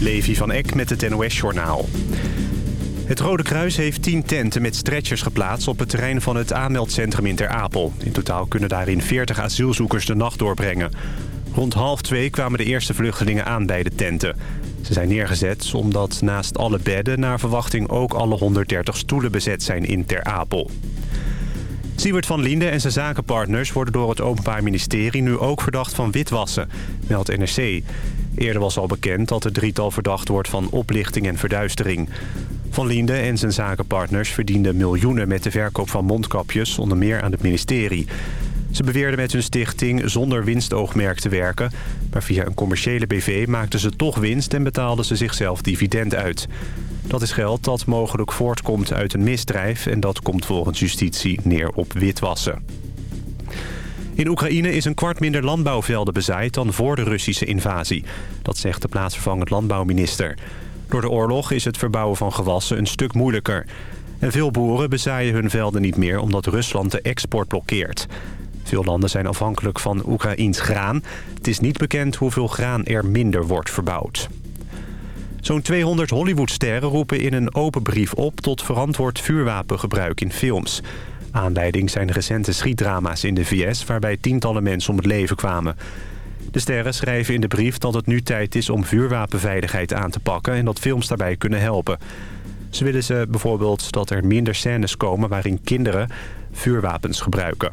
Levi van Eck met het NOS-journaal. Het Rode Kruis heeft 10 tenten met stretchers geplaatst... op het terrein van het aanmeldcentrum in Ter Apel. In totaal kunnen daarin 40 asielzoekers de nacht doorbrengen. Rond half twee kwamen de eerste vluchtelingen aan bij de tenten. Ze zijn neergezet omdat naast alle bedden... naar verwachting ook alle 130 stoelen bezet zijn in Ter Apel. Siewert van Linde en zijn zakenpartners worden door het Openbaar Ministerie... nu ook verdacht van witwassen, meldt NRC. Eerder was al bekend dat het drietal verdacht wordt van oplichting en verduistering. Van Linde en zijn zakenpartners verdienden miljoenen met de verkoop van mondkapjes... onder meer aan het ministerie. Ze beweerden met hun stichting zonder winstoogmerk te werken... maar via een commerciële BV maakten ze toch winst en betaalden ze zichzelf dividend uit. Dat is geld dat mogelijk voortkomt uit een misdrijf... en dat komt volgens justitie neer op witwassen. In Oekraïne is een kwart minder landbouwvelden bezaaid dan voor de Russische invasie. Dat zegt de plaatsvervangend landbouwminister. Door de oorlog is het verbouwen van gewassen een stuk moeilijker. En veel boeren bezaaien hun velden niet meer omdat Rusland de export blokkeert. Veel landen zijn afhankelijk van Oekraïns graan. Het is niet bekend hoeveel graan er minder wordt verbouwd. Zo'n 200 Hollywoodsterren roepen in een open brief op... tot verantwoord vuurwapengebruik in films. Aanleiding zijn recente schietdrama's in de VS... waarbij tientallen mensen om het leven kwamen. De sterren schrijven in de brief dat het nu tijd is om vuurwapenveiligheid aan te pakken... en dat films daarbij kunnen helpen. Ze willen ze bijvoorbeeld dat er minder scènes komen waarin kinderen vuurwapens gebruiken.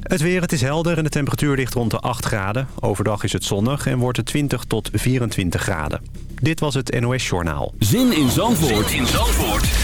Het weer, het is helder en de temperatuur ligt rond de 8 graden. Overdag is het zonnig en wordt het 20 tot 24 graden. Dit was het NOS Journaal. Zin in Zandvoort, zin in Zandvoort.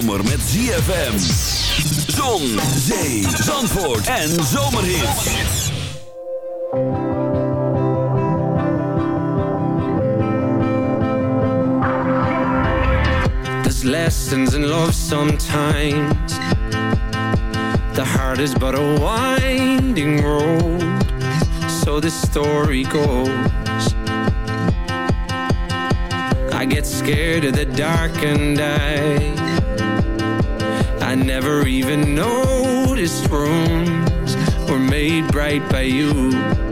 zomer met ZFM. Zon, zee, zandvoort en zomerhit. There's lessons in love sometimes. The heart is but a winding road. So the story goes. I get scared of the dark and I never even noticed rooms were made bright by you.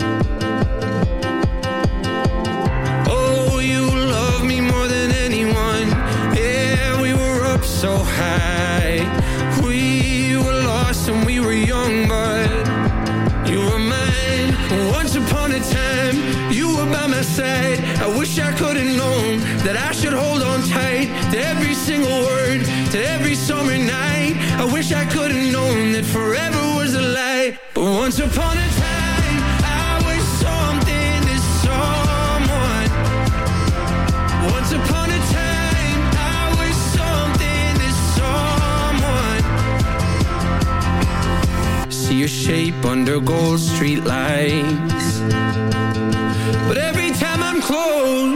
shape under gold street lights. But every time I'm close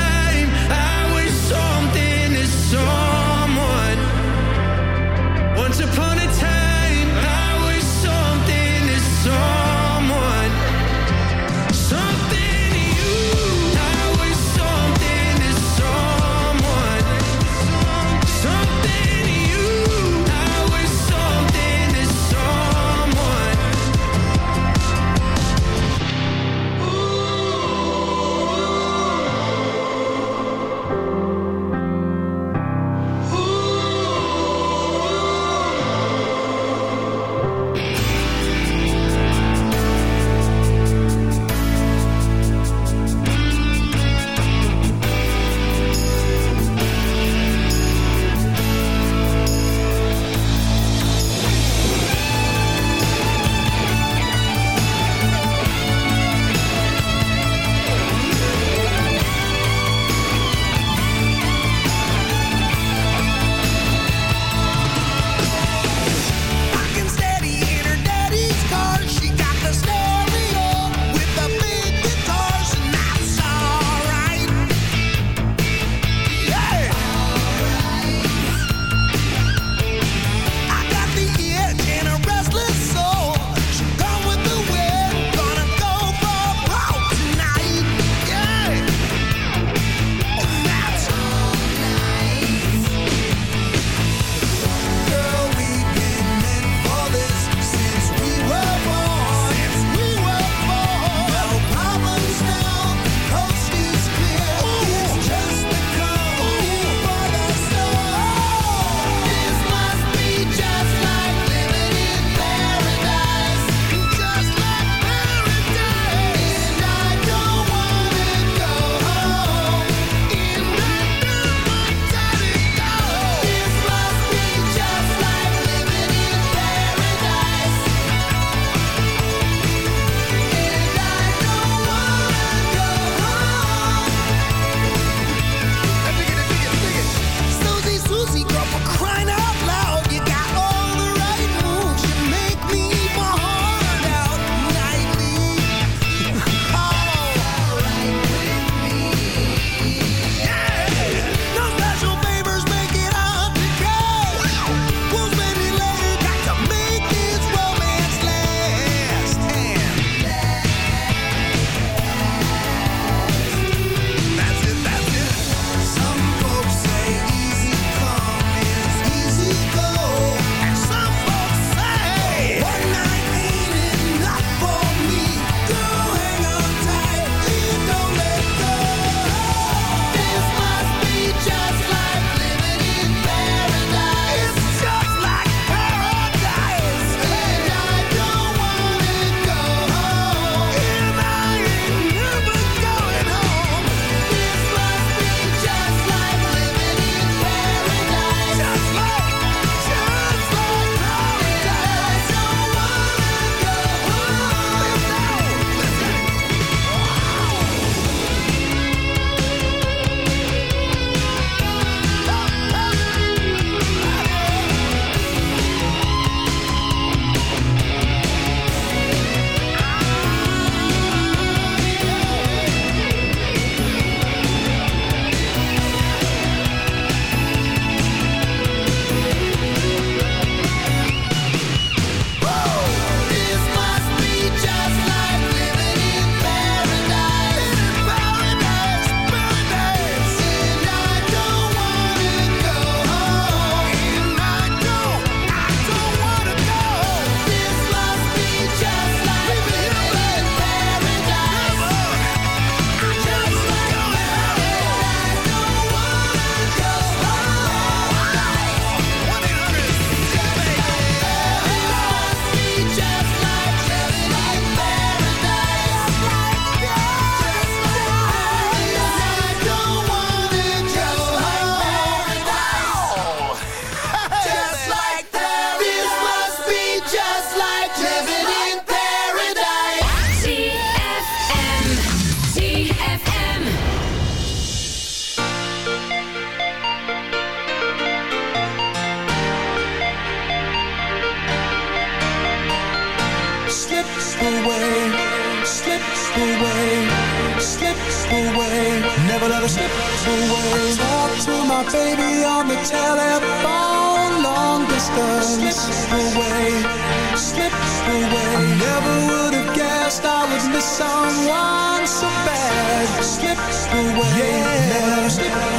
guessed I would miss someone so bad. Slip away, yeah. never let her slip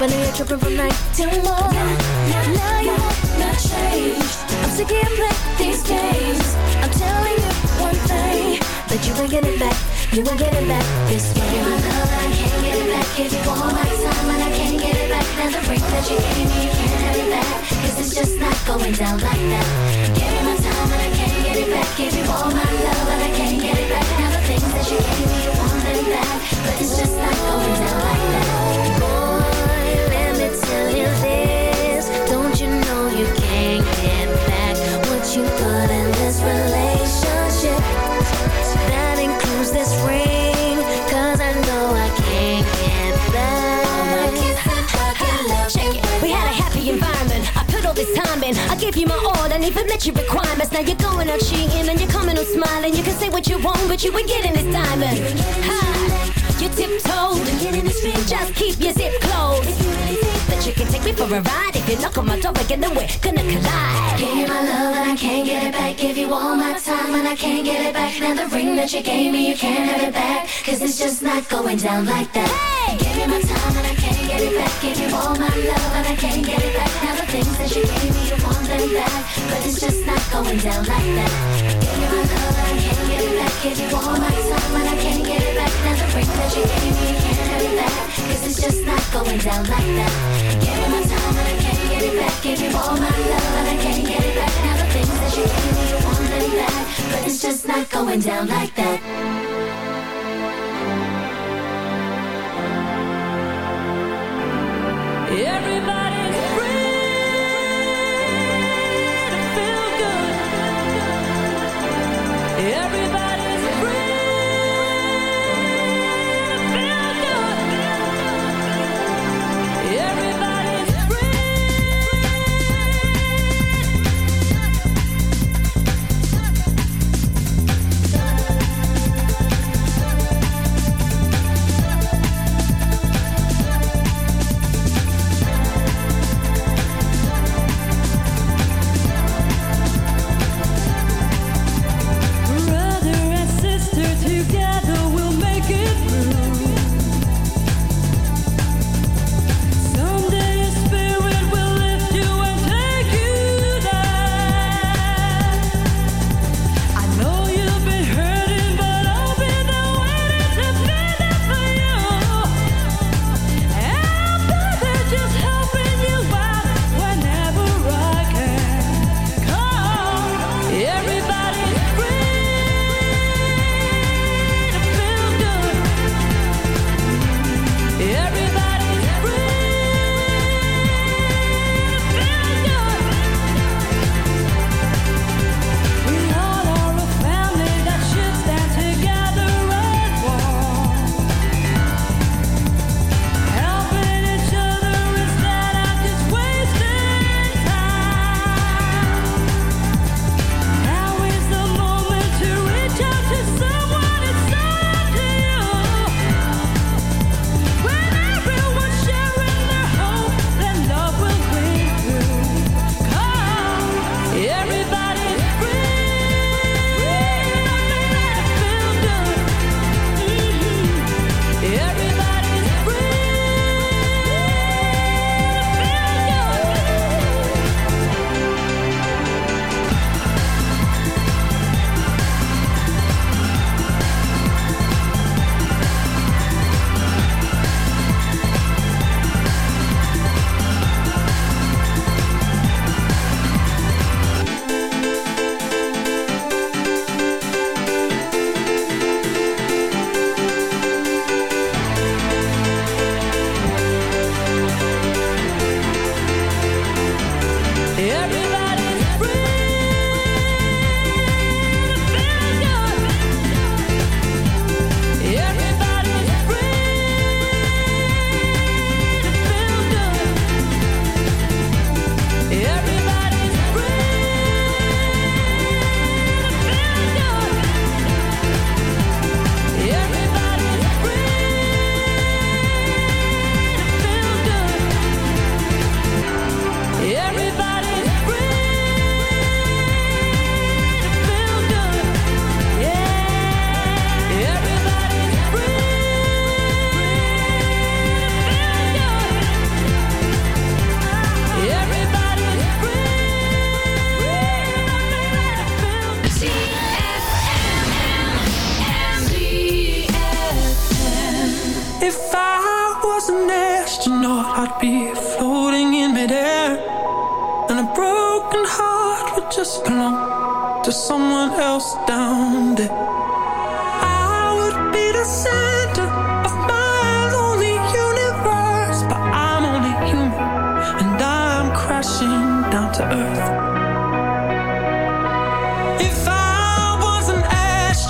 but now you're tripping from night till morning. Now, now you want not change. I'm sick of playing these games. I'm telling you one thing that you ain't getting back. You ain't getting back this way. My love, I can't get it back. If you want my time, and I can't get it back. Now the ring that you gave me, you can't have it back. Cause it's just not going down like that. Give me my time, and I can't get it back. Give you all my love, and I can't get it back. Now the things that you gave me, you want them back. But it's just not going down like that. I know I can't get back. All my kissing, fucking love, shake it. We had a happy environment. I put all this time in. I gave you my all and even met your requirements. Now you're going out cheating and you're coming on smiling. You can say what you want, but you ain't getting this diamond. Ha! You tiptoed. Just keep your zip closed. If you really think that you can take me for a ride, if you knock on my door again, then we're gonna collide. Give you my love and I can't get it back. Give you all my time and I can't get it back. Now the ring that you gave me, you can't have it back. Cause it's just not going down like that. Hey! Give you my time and I can't get it back. Give you all my love and I can't get it back. Now the things that you gave me, you want them back. But it's just not going down like that. Give you my love and I can't get it back. Give you all my time and I can't get it back. Now the ring that you gave me, you can't have Cause it's just not going down like that. Give my time and I can't get it back. Give you all my love and I can't get it back. Now the things that you gave me, you want. But it's just not going down like that. Everybody's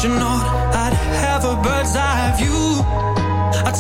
astronaut, I'd have a bird's eye view. I'd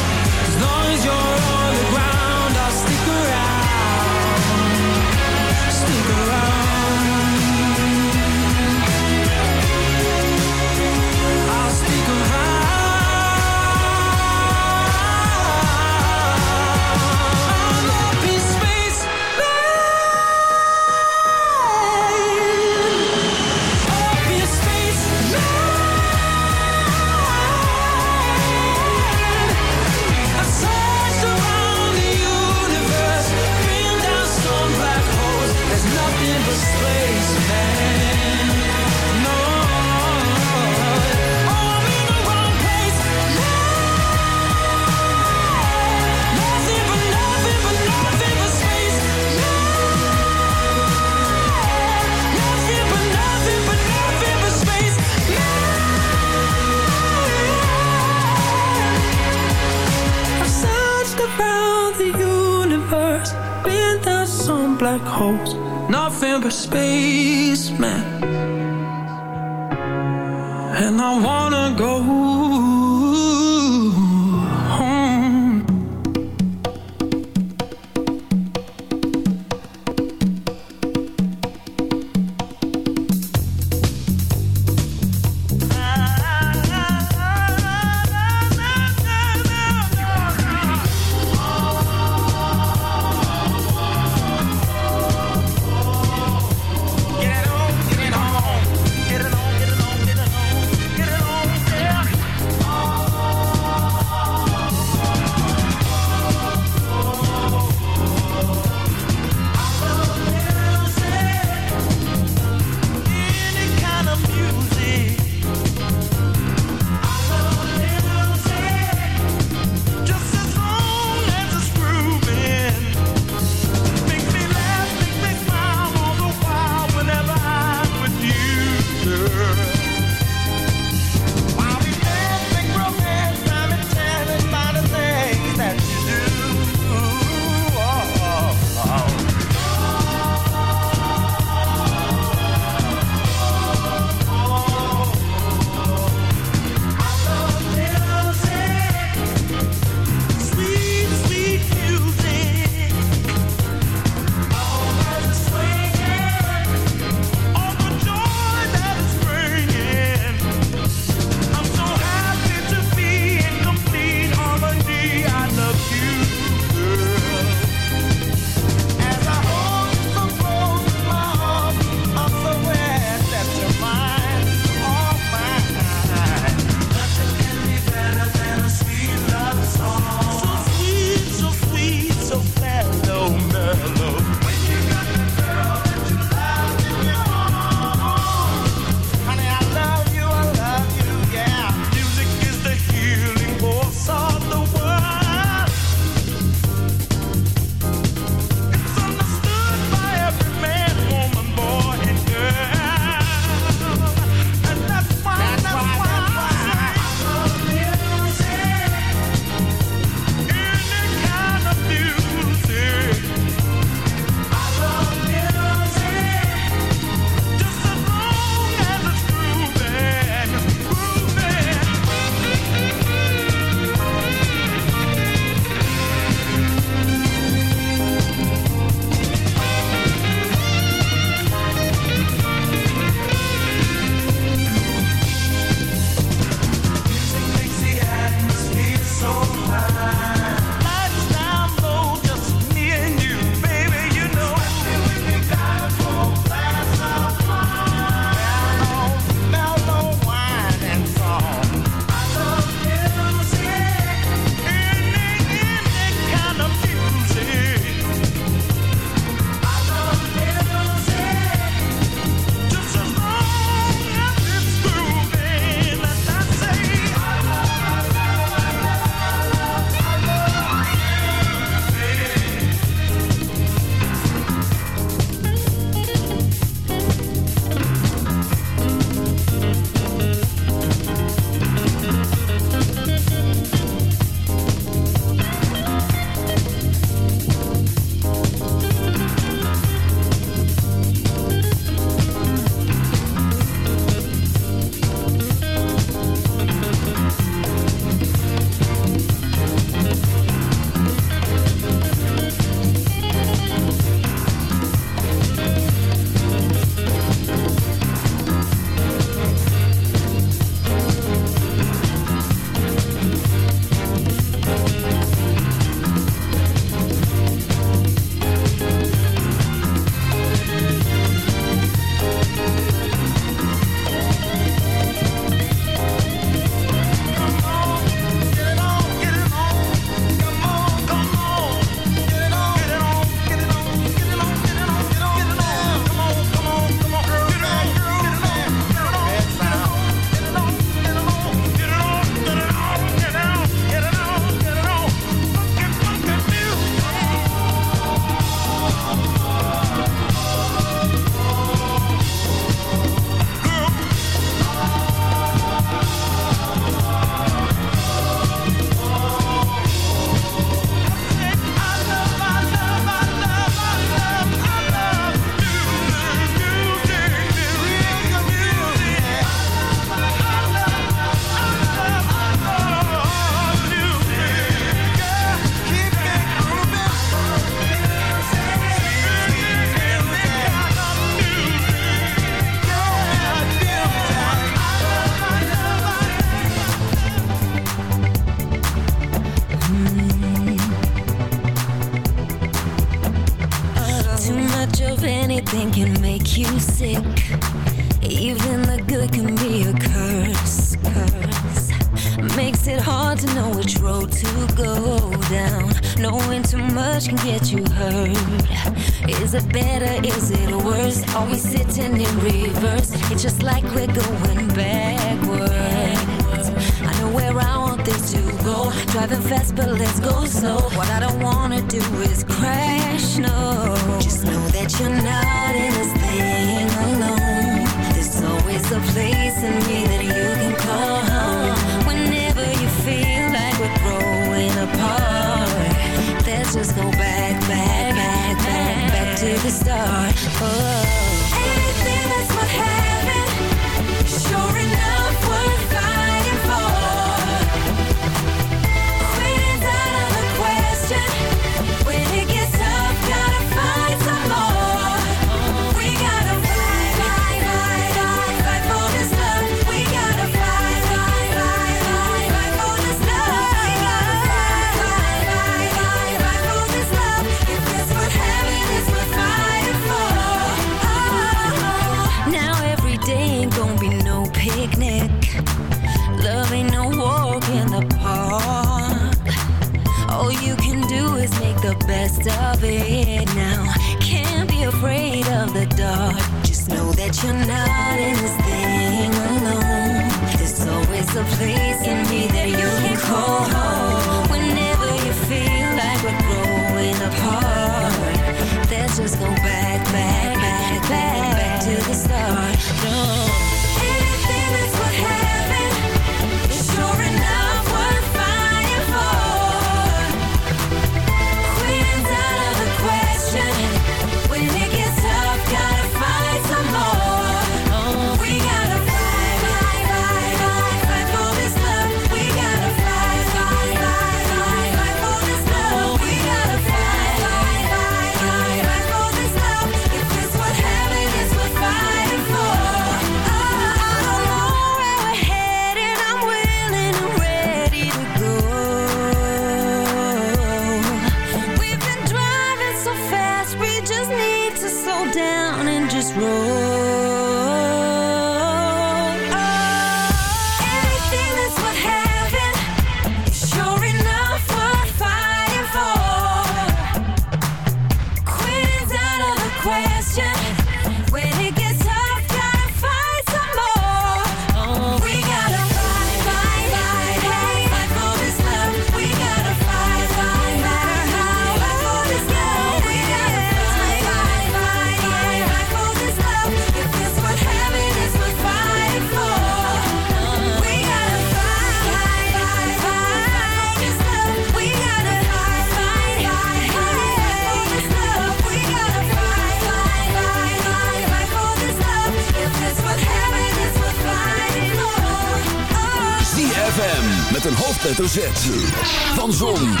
Van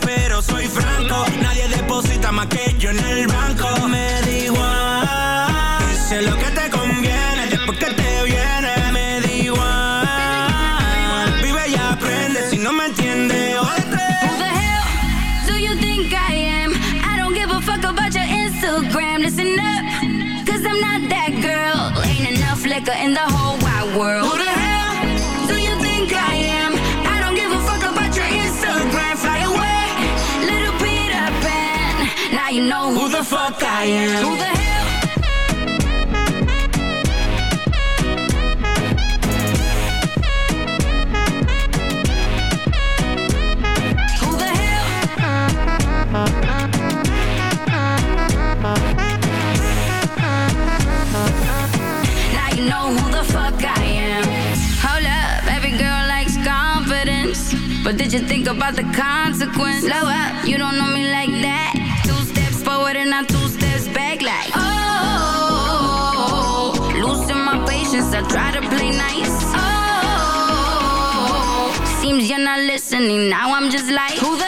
pero soy franco. Nadie deposita más que yo en el banco. I am. Who the hell? Who the hell? Now you know who the fuck I am. Hold up, every girl likes confidence. But did you think about the consequence? Slow up, you don't know me like that. Two steps forward and I two like like oh, oh, losing my patience. I try to play nice. Oh, seems you're not listening. Now I'm just like who the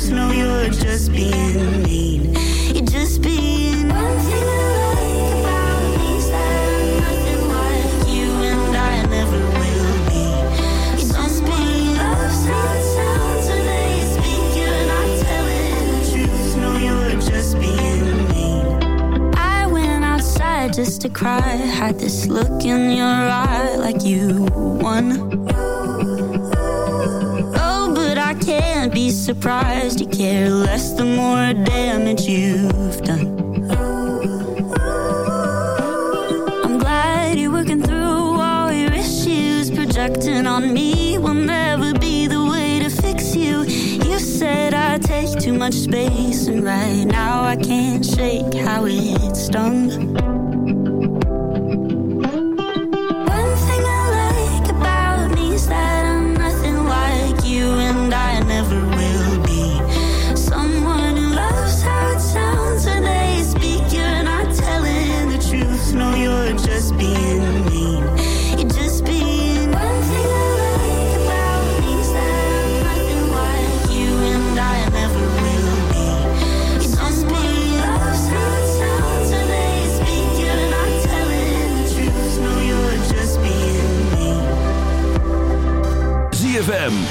just know you're just being mean. You're just being one thing I like about nothing you and I never will be. Sounds they speak you telling the truth. No, you're just being mean. I went outside just to cry, had this look in your eye like you won. Surprised you care less the more damage you've done. I'm glad you're working through all your issues. Projecting on me will never be the way to fix you. You said I take too much space, and right now I can't shake how it stung.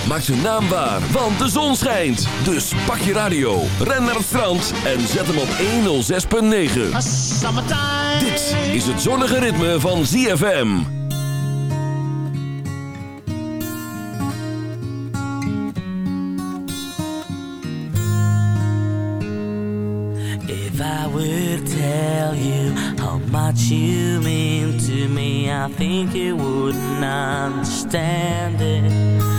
Maak zijn naam waar, want de zon schijnt. Dus pak je radio, ren naar het strand en zet hem op 106.9. Dit is het zonnige ritme van ZFM. If I would tell you how much you mean to me, I think you wouldn't understand it.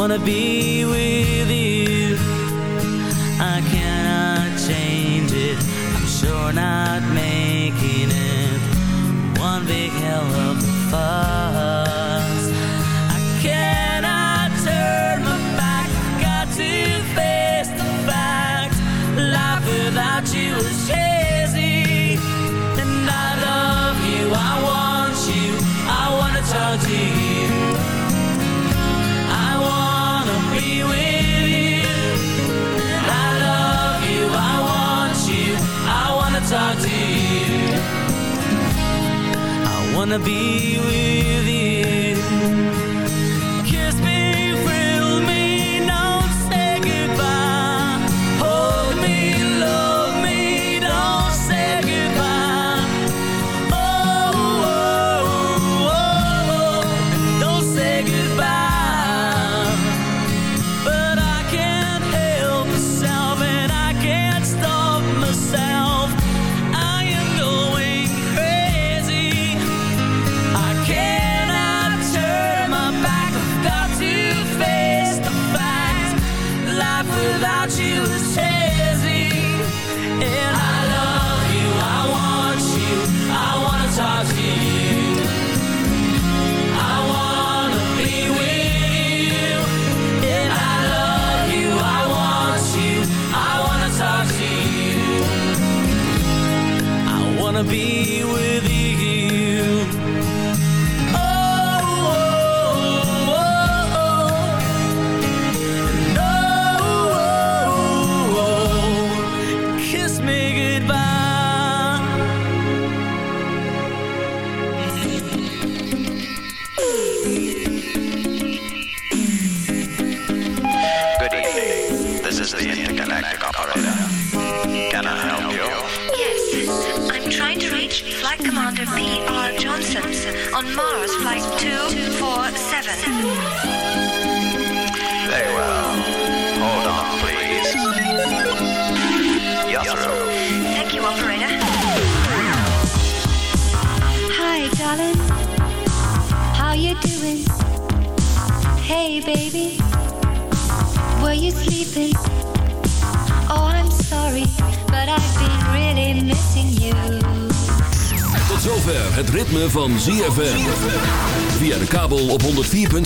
wanna be with you. wanna be with you